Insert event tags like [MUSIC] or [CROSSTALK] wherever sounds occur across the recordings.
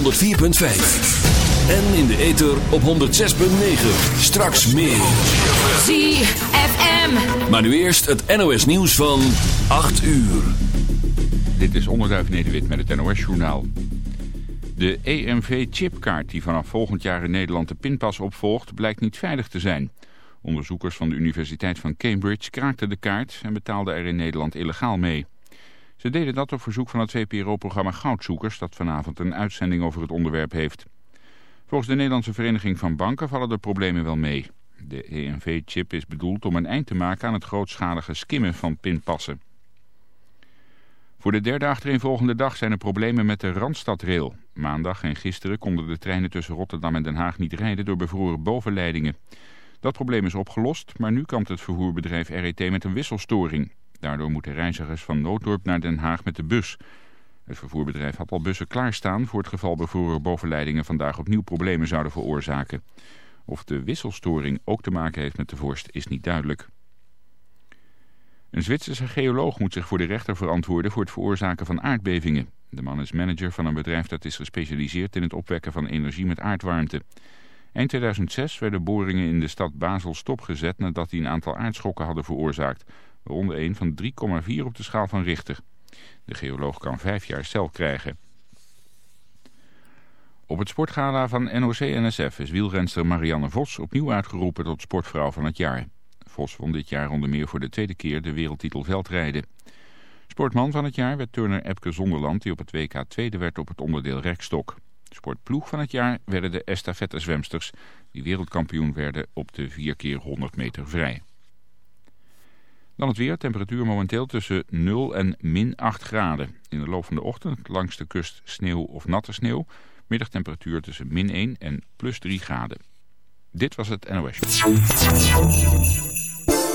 104.5. En in de ether op 106.9. Straks meer. ZFM. Maar nu eerst het NOS nieuws van 8 uur. Dit is Onderduif Nederwit met het NOS journaal. De EMV-chipkaart die vanaf volgend jaar in Nederland de pinpas opvolgt... blijkt niet veilig te zijn... Onderzoekers van de Universiteit van Cambridge kraakten de kaart en betaalden er in Nederland illegaal mee. Ze deden dat op verzoek van het VPRO-programma Goudzoekers dat vanavond een uitzending over het onderwerp heeft. Volgens de Nederlandse Vereniging van Banken vallen de problemen wel mee. De EMV-chip is bedoeld om een eind te maken aan het grootschalige skimmen van pinpassen. Voor de derde achtereenvolgende dag zijn er problemen met de Randstadrail. Maandag en gisteren konden de treinen tussen Rotterdam en Den Haag niet rijden door bevroren bovenleidingen. Dat probleem is opgelost, maar nu kampt het vervoerbedrijf RET met een wisselstoring. Daardoor moeten reizigers van Nooddorp naar Den Haag met de bus. Het vervoerbedrijf had al bussen klaarstaan voor het geval bevroren bovenleidingen vandaag opnieuw problemen zouden veroorzaken. Of de wisselstoring ook te maken heeft met de vorst is niet duidelijk. Een Zwitserse geoloog moet zich voor de rechter verantwoorden voor het veroorzaken van aardbevingen. De man is manager van een bedrijf dat is gespecialiseerd in het opwekken van energie met aardwarmte. Eind 2006 werden boringen in de stad Basel stopgezet nadat die een aantal aardschokken hadden veroorzaakt. Waaronder een van 3,4 op de schaal van Richter. De geoloog kan vijf jaar cel krijgen. Op het sportgala van NOC-NSF is wielrenster Marianne Vos opnieuw uitgeroepen tot sportvrouw van het jaar. Vos won dit jaar onder meer voor de tweede keer de wereldtitel veldrijden. Sportman van het jaar werd Turner Epke Zonderland die op het WK tweede werd op het onderdeel rekstok. Sportploeg van het jaar werden de estafette-zwemsters... die wereldkampioen werden op de 4 keer 100 meter vrij. Dan het weer, temperatuur momenteel tussen 0 en min 8 graden. In de loop van de ochtend langs de kust sneeuw of natte sneeuw. Middagtemperatuur tussen min 1 en plus 3 graden. Dit was het NOS.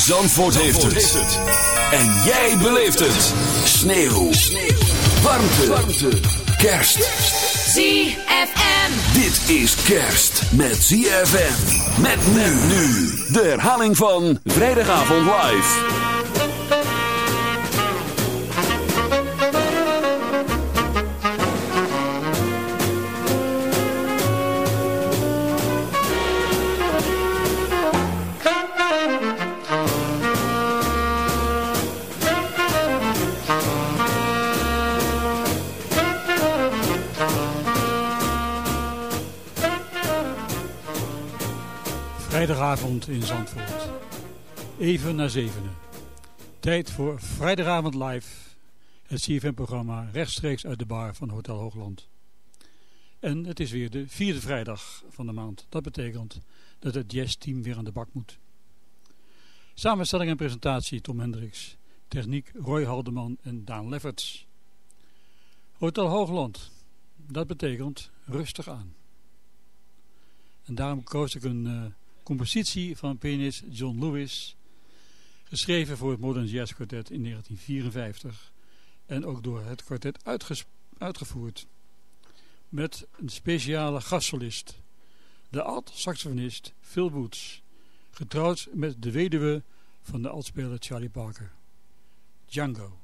Zandvoort, heeft, het. En jij beleeft het. Sneeuw. Warmte. Warmte. Kerst. ZFM. Dit is kerst met ZFM. Met men nu. De herhaling van Vrijdagavond Live. Vrijdagavond in Zandvoort. Even na zevenen. Tijd voor Vrijdagavond Live. Het CFM-programma rechtstreeks uit de bar van Hotel Hoogland. En het is weer de vierde vrijdag van de maand. Dat betekent dat het jazzteam weer aan de bak moet. Samenstelling en presentatie Tom Hendricks. Techniek Roy Haldeman en Daan Lefferts. Hotel Hoogland. Dat betekent rustig aan. En daarom koos ik een uh, compositie van pianist John Lewis, geschreven voor het Modern Jazz Quartet in 1954 en ook door het kwartet uitgevoerd. Met een speciale gastsolist, de alt-saxofonist Phil Woods, getrouwd met de weduwe van de altspeler Charlie Parker, Django.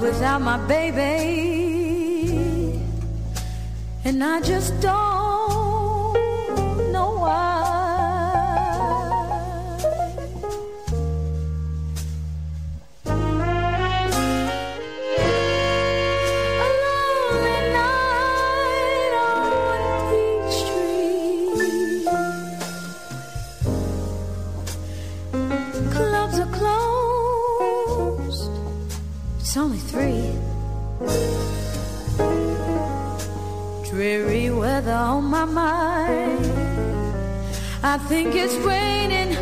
Without my baby, and I just don't Dreary weather on my mind. I think it's raining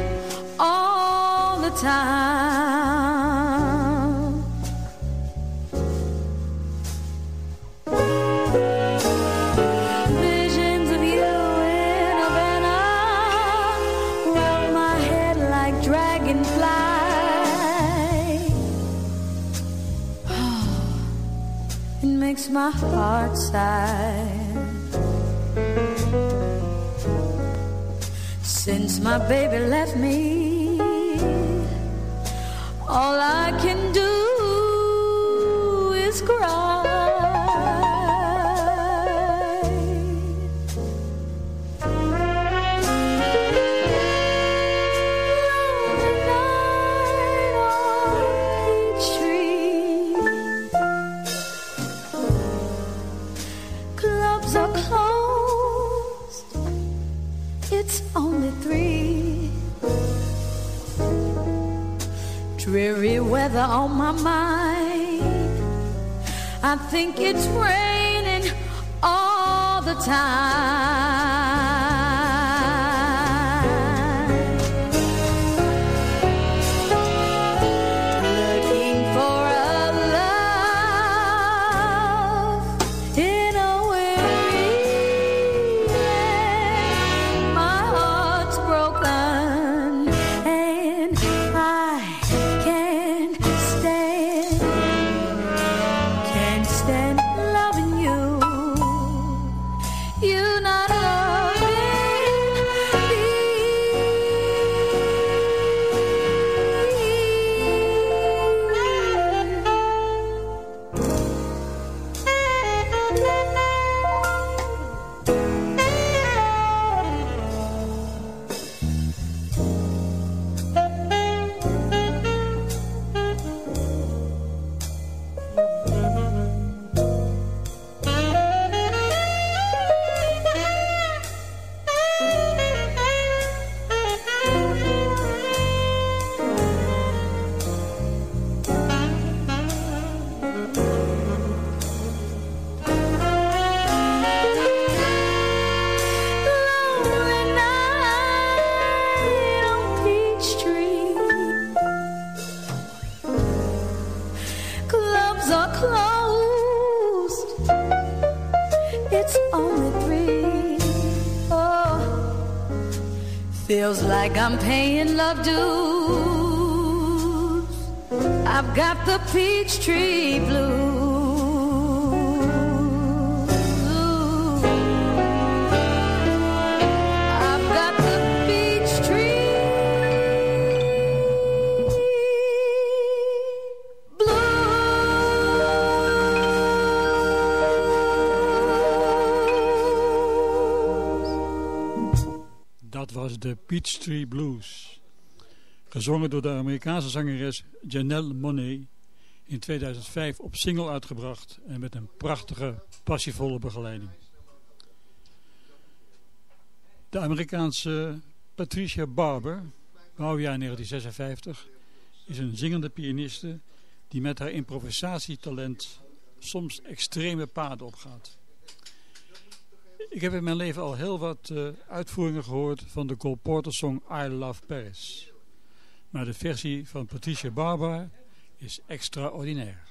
all the time. Visions of you in Havana round my head like dragonfly. [SIGHS] It makes my heart sigh. Since my baby left me, all I can do weather on my mind. I think it's raining all the time. Feels like I'm paying love dues. I've got the Peachtree blues. I've de Peachtree Blues. Gezongen door de Amerikaanse zangeres Janelle Monet. In 2005 op single uitgebracht en met een prachtige, passievolle begeleiding. De Amerikaanse Patricia Barber, bouwjaar 1956, is een zingende pianiste die met haar improvisatietalent soms extreme paden opgaat. Ik heb in mijn leven al heel wat eh, uitvoeringen gehoord van de Cole Porter song I Love Paris. Maar de versie van Patricia Barber is extraordinair.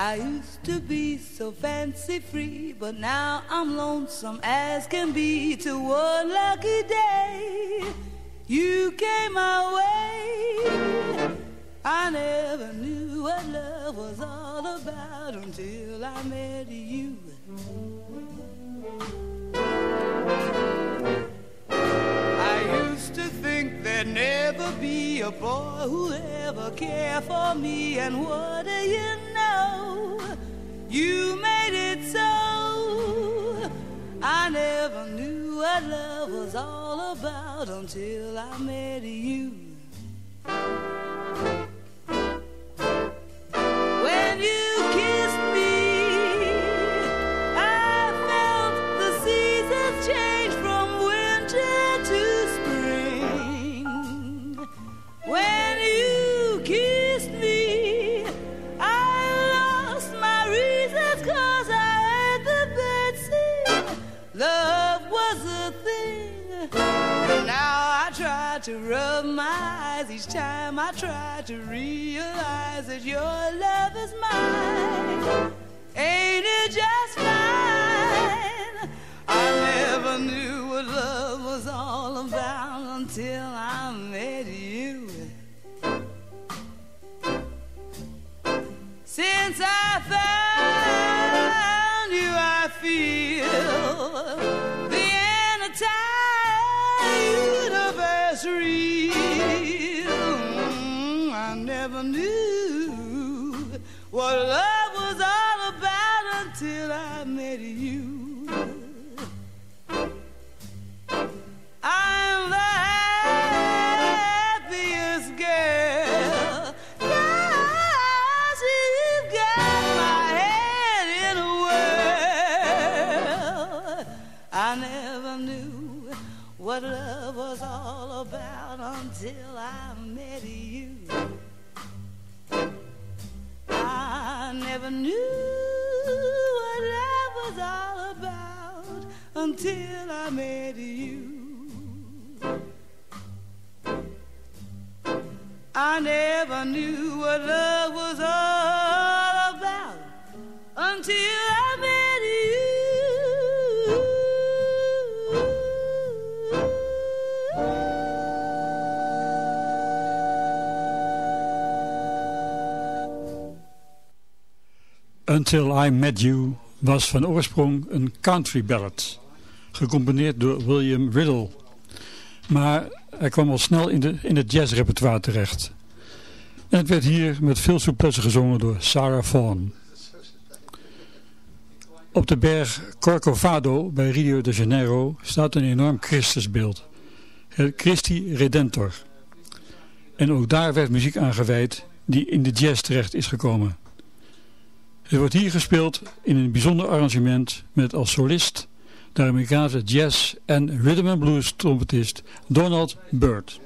I used to be so fancy free, but now I'm lonesome as can be. To one lucky day, you came my way. I never knew what love was all about until I met you. I used to think there'd never be a boy who'd ever care for me, and what do you know? You made it so. I never knew what love was all about until I met you. Rub my eyes each time I try to realize that your love is mine. Ain't it just fine? I never knew what love was all about until I met you. Since I found never knew what love was all about until I met you. I'm the happiest girl. 'cause you've got my head in a whirl. I never knew what love was all about until I met you. Until I met you. I never knew what love was all about until I met Until I Met You was van oorsprong een country ballad, gecomponeerd door William Riddle. Maar hij kwam al snel in, de, in het jazzrepertoire terecht. En het werd hier met veel souplesse gezongen door Sarah Vaughan. Op de berg Corcovado bij Rio de Janeiro staat een enorm Christusbeeld. Christi Redentor. En ook daar werd muziek aangeweid die in de jazz terecht is gekomen. Het wordt hier gespeeld in een bijzonder arrangement met als solist de Amerikaanse jazz- en rhythm and blues trompetist Donald Byrd.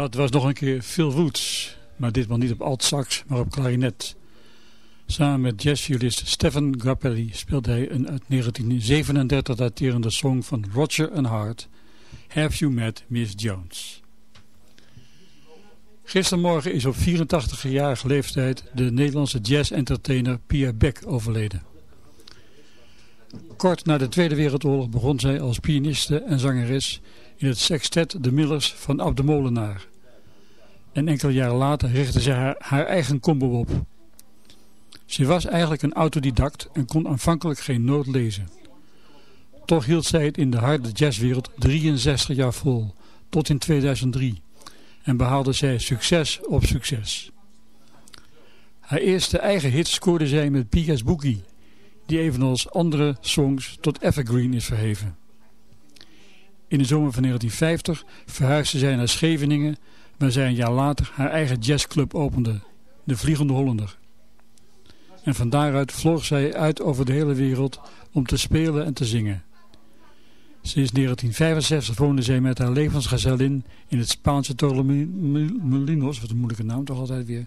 Dat was nog een keer Phil Woods, maar ditmaal niet op alt-sax, maar op klarinet. Samen met jazzviolist Stephen Grappelli speelde hij een uit 1937 daterende song van Roger and Hart, Have You Met Miss Jones. Gistermorgen is op 84-jarige leeftijd de Nederlandse jazz-entertainer Pia Beck overleden. Kort na de Tweede Wereldoorlog begon zij als pianiste en zangeres in het sextet De Millers van Ab de Molenaar. En enkele jaren later richtte ze haar, eigen combo op. Ze was eigenlijk een autodidact en kon aanvankelijk geen noot lezen. Toch hield zij het in de harde jazzwereld 63 jaar vol, tot in 2003. En behaalde zij succes op succes. Haar eerste eigen hit scoorde zij met Piga's Boogie, die evenals andere songs tot evergreen is verheven. In de zomer van 1950 verhuisde zij naar Scheveningen, waar zij een jaar later haar eigen jazzclub opende, de Vliegende Hollander. En van daaruit vloog zij uit over de hele wereld om te spelen en te zingen. Sinds 1965 woonde zij met haar levensgezellin in het Spaanse Torremolinos, wat een moeilijke naam toch altijd weer,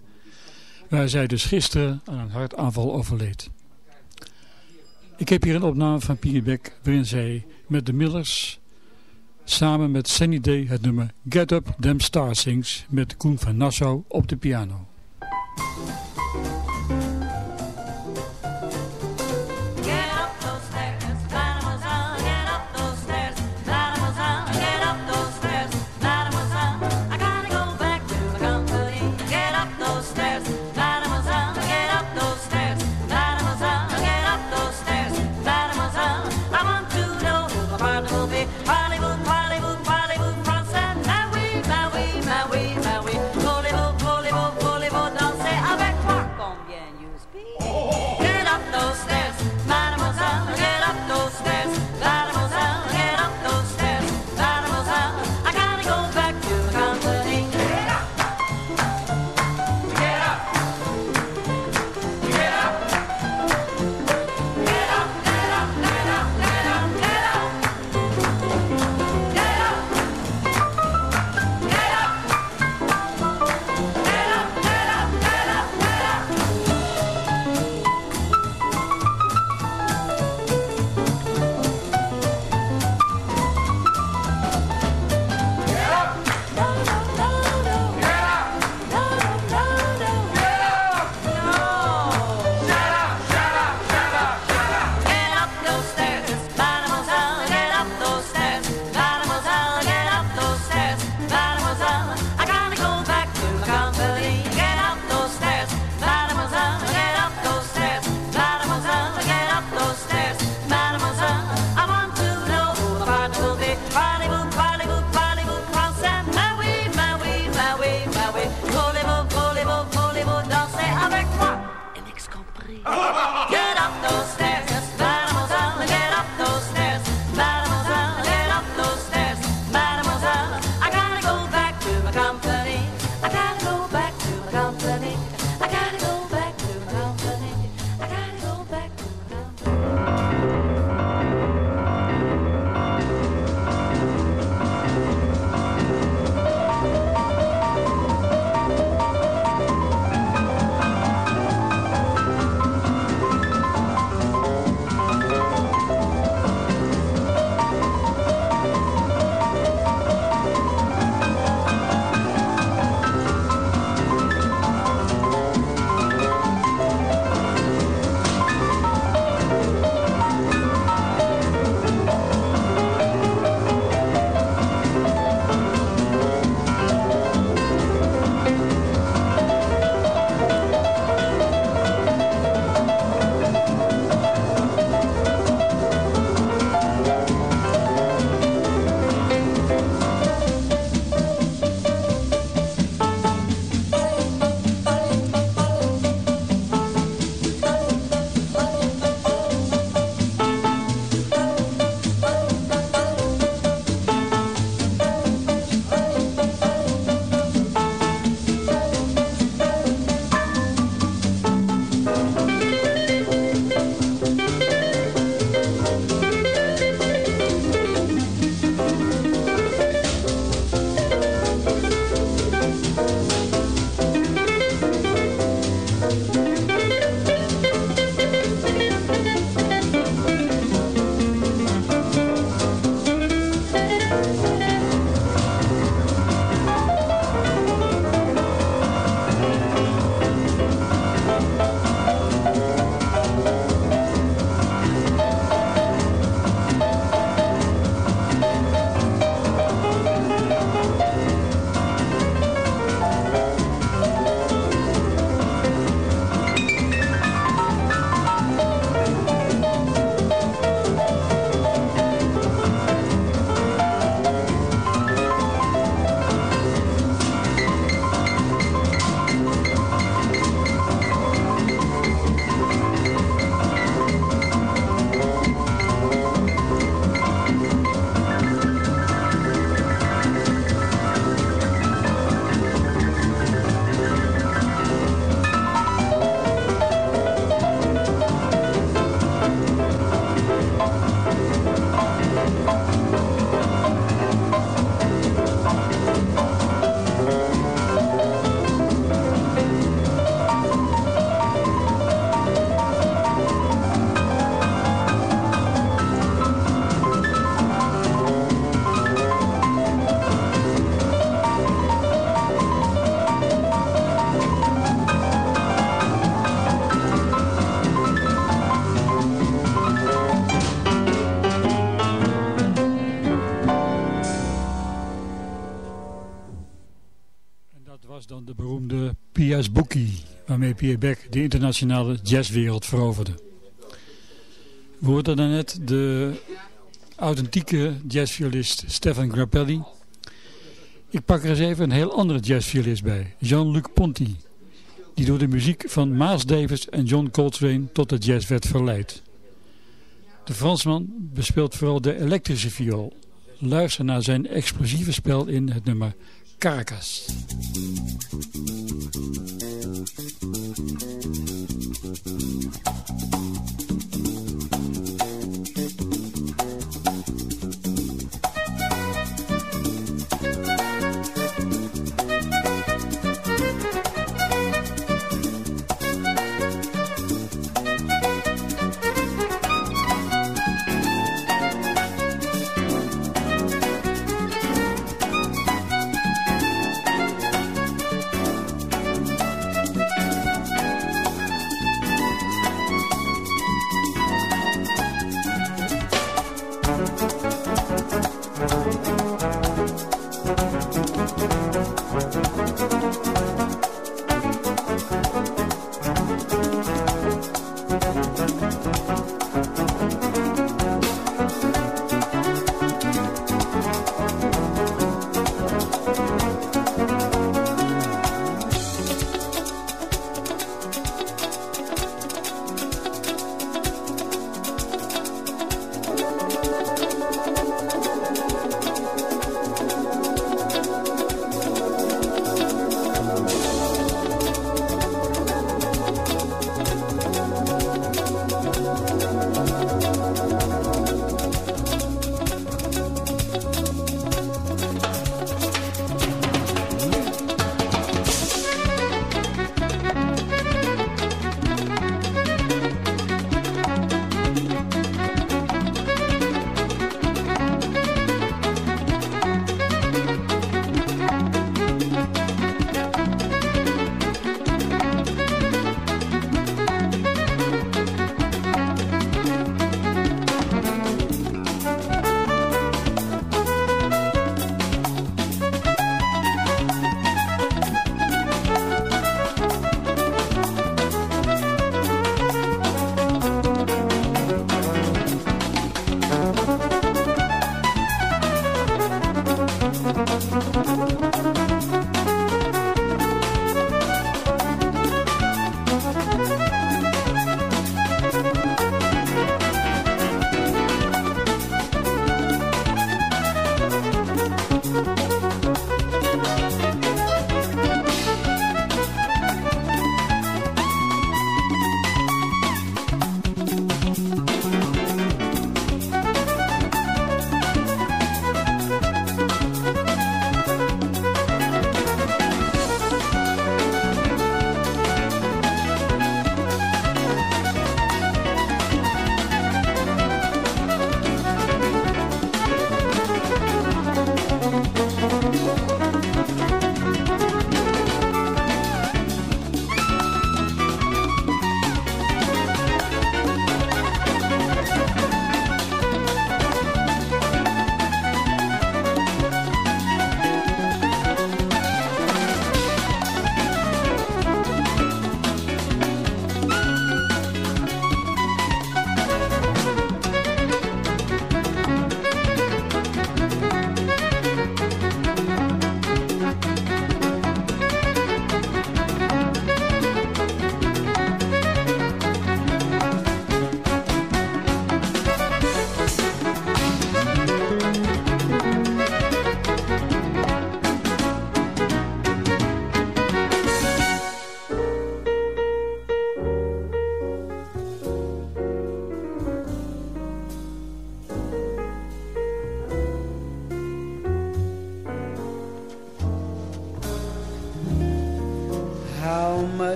waar zij dus gisteren aan een hartaanval overleed. Ik heb hier een opname van Beck waarin zij met de Millers samen met Sunny Day het nummer Get Up Them Stars Sings met Koen van Nassau op de piano. Beck de internationale jazzwereld veroverde. We hoorden daarnet de authentieke jazzviolist Stefan Grappelli. Ik pak er eens even een heel andere jazzviolist bij, Jean-Luc Ponty, die door de muziek van Miles Davis en John Coltrane tot de jazz werd verleid. De Fransman bespeelt vooral de elektrische viool. Luister naar zijn explosieve spel in het nummer Caracas.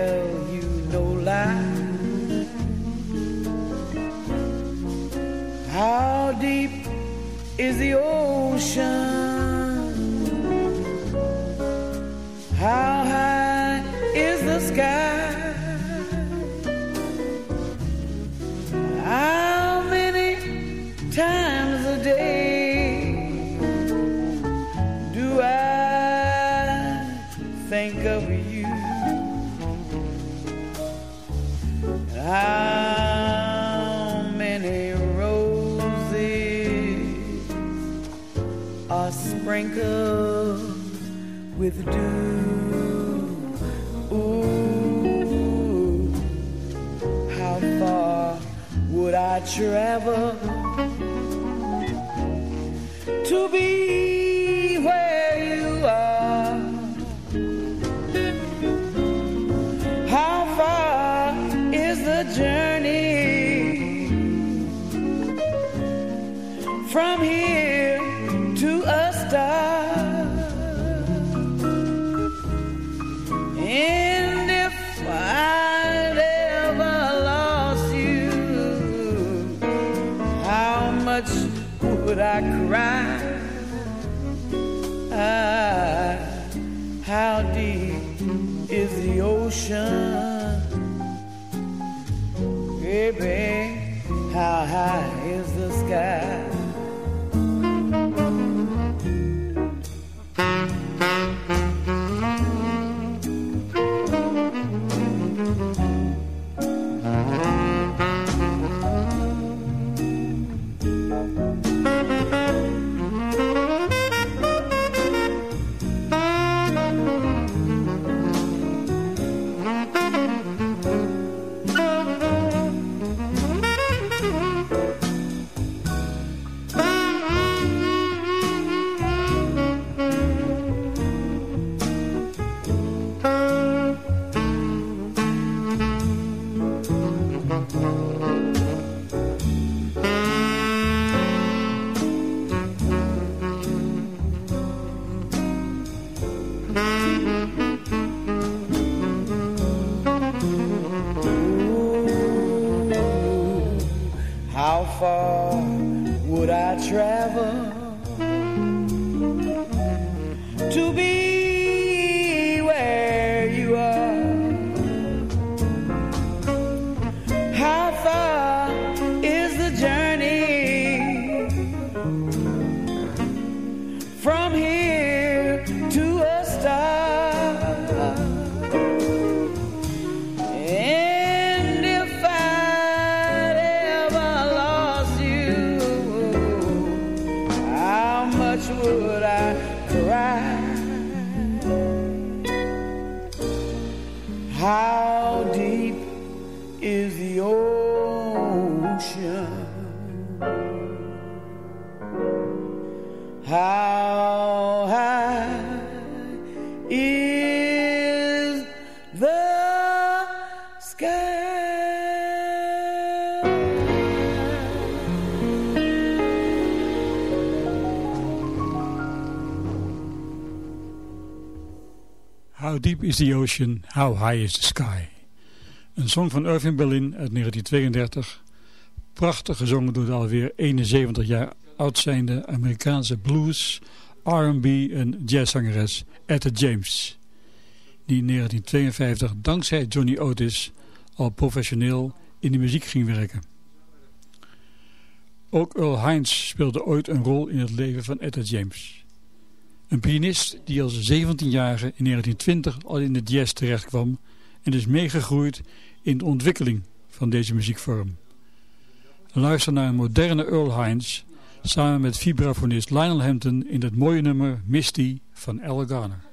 tell you no lie. How deep is the ocean? How high is the sky? With dew? Ooh, how far would I travel Is the Ocean, How High is the Sky. Een song van Irving Berlin uit 1932. Prachtig gezongen door de alweer 71 jaar oud zijnde Amerikaanse blues, R&B en jazzzangeres Etta James. Die in 1952 dankzij Johnny Otis al professioneel in de muziek ging werken. Ook Earl Hines speelde ooit een rol in het leven van Etta James. Een pianist die als 17-jarige in 1920 al in de jazz terechtkwam en is meegegroeid in de ontwikkeling van deze muziekvorm. Luister naar een moderne Earl Hines samen met vibrafonist Lionel Hampton in het mooie nummer Misty van Al Garner.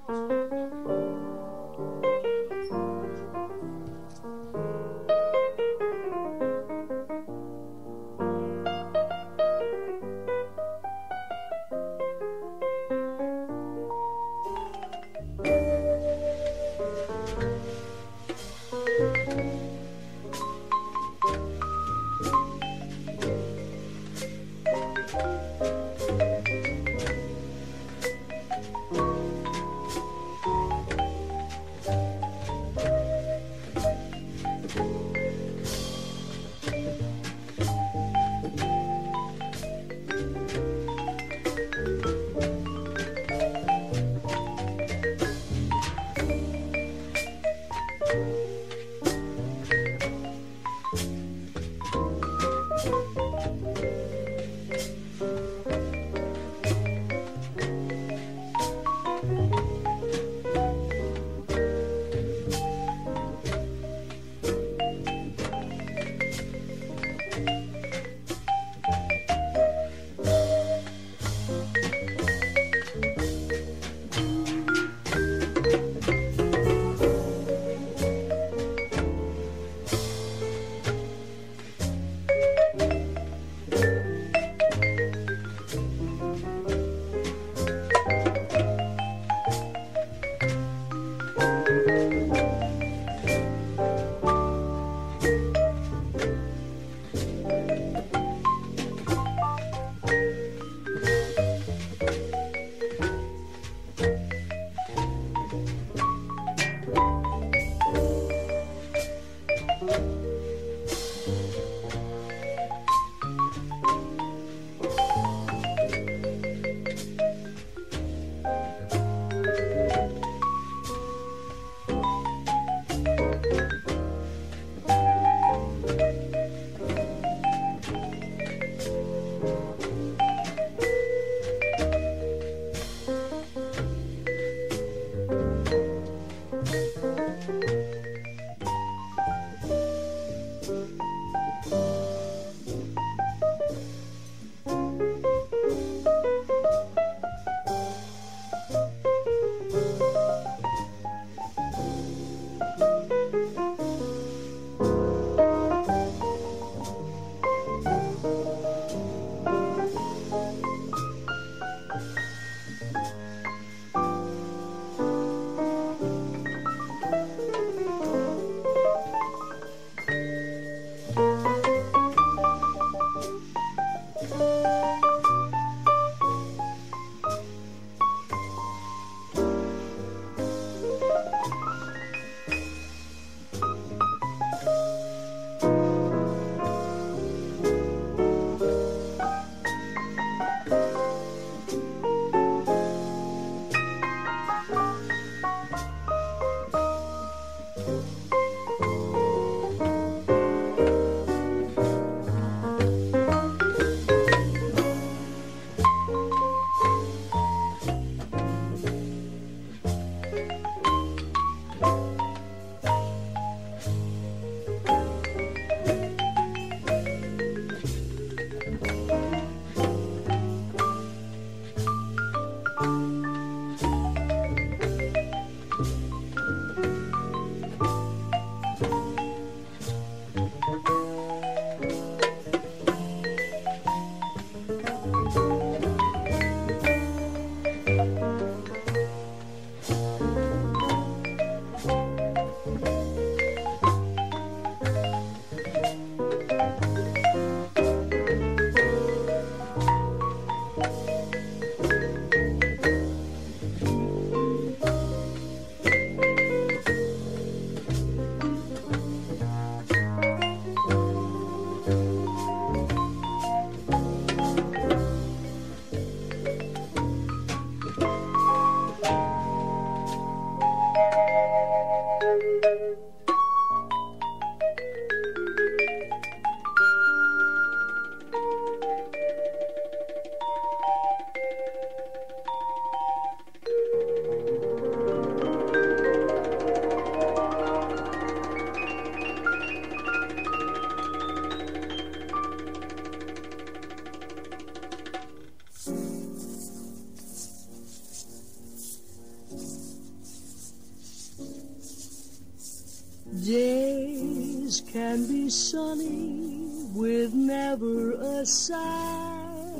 Can be sunny with never a sigh.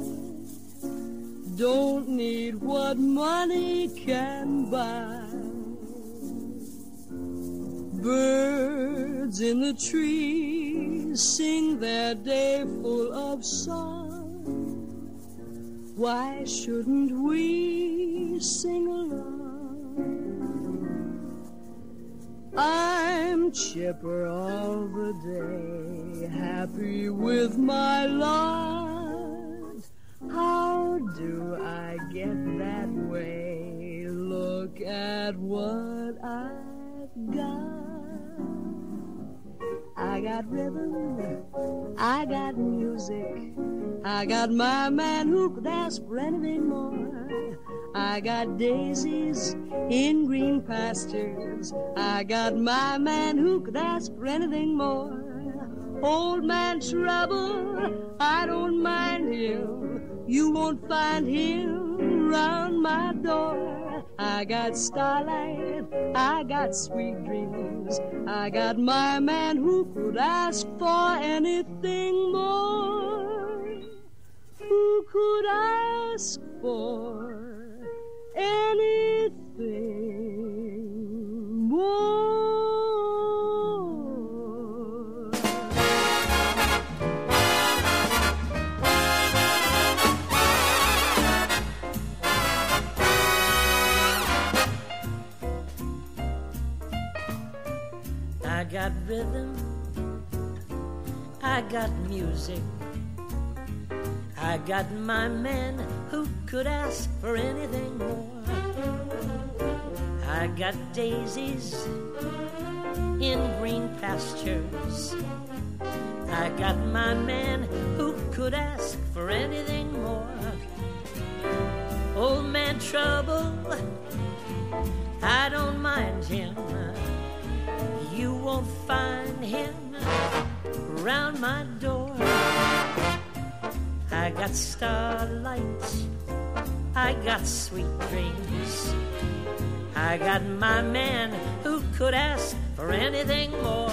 Don't need what money can buy. Birds in the trees sing their day full of song. Why shouldn't we sing chipper all the day, happy with my lot. How do I get that way? Look at what I've got. I got rhythm, I got music, I got my man who could ask for anything more. I got daisies in green pastures, I got my man who could ask for anything more. Old man trouble, I don't mind him, you won't find him round my door. I got starlight, I got sweet dreams. I got my man who could ask for anything more. Who could ask for anything more? I got rhythm, I got music, I got my man who could ask for anything more. I got daisies in green pastures. I got my man who could ask for anything more. Old man trouble, I don't mind him. You won't find him round my door. I got starlight, I got sweet dreams. I got my man who could ask for anything more.